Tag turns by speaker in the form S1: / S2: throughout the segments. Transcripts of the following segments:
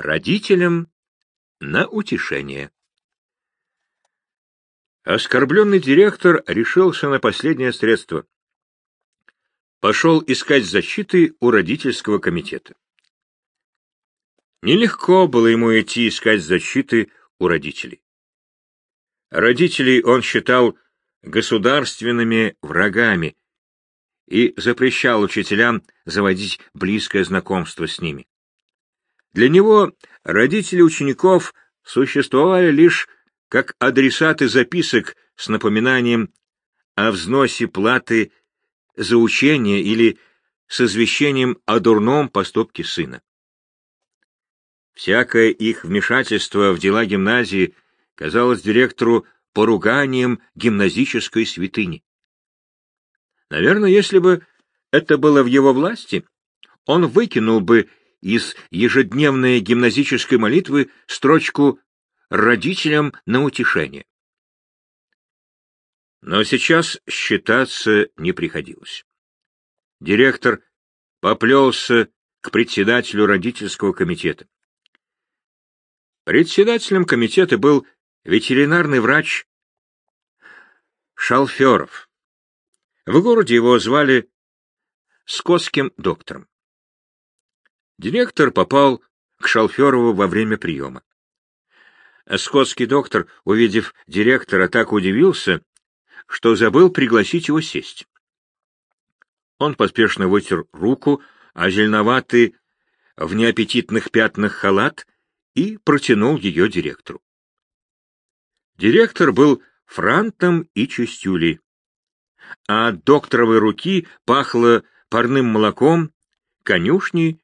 S1: родителям на утешение. Оскорбленный директор решился на последнее средство. Пошел искать защиты у родительского комитета. Нелегко было ему идти искать защиты у родителей. Родителей он считал государственными врагами и запрещал учителям заводить близкое знакомство с ними. Для него родители учеников существовали лишь как адресаты записок с напоминанием о взносе платы за учение или с извещением о дурном поступке сына. Всякое их вмешательство в дела гимназии казалось директору поруганием гимназической святыни. Наверное, если бы это было в его власти, он выкинул бы из ежедневной гимназической молитвы строчку «родителям на утешение». Но сейчас считаться не приходилось. Директор поплелся к председателю родительского комитета. Председателем комитета был ветеринарный врач Шалферов. В городе его звали Скотским доктором. Директор попал к Шалферову во время приема. Скотский доктор, увидев директора, так удивился, что забыл пригласить его сесть. Он поспешно вытер руку, а зеленоватый в неаппетитных пятнах халат и протянул ее директору. Директор был франтом и чистюлей, а от докторовой руки пахло парным молоком, конюшней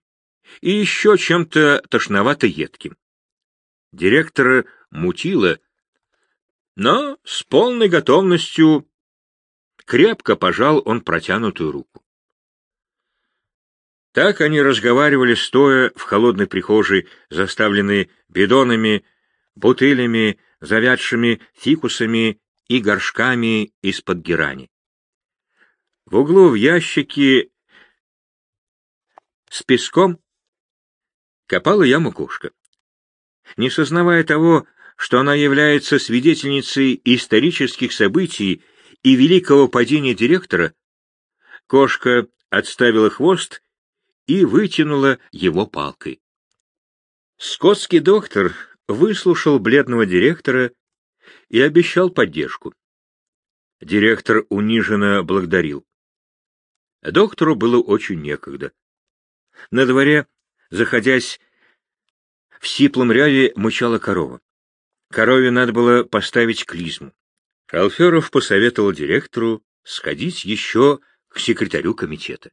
S1: и еще чем-то тошновато-едким. Директора мутило, но с полной готовностью крепко пожал он протянутую руку. Так они разговаривали, стоя в холодной прихожей, заставленной бидонами, бутылями, завядшими фикусами и горшками из-под герани. В углу в ящике с песком копала яму кошка. Не сознавая того, что она является свидетельницей исторических событий и великого падения директора, кошка отставила хвост и вытянула его палкой. Скотский доктор выслушал бледного директора и обещал поддержку. Директор униженно благодарил. Доктору было очень некогда. На дворе, заходясь в сиплом ряве, мычала корова. Корове надо было поставить клизму. Шалферов посоветовал директору сходить еще к секретарю комитета.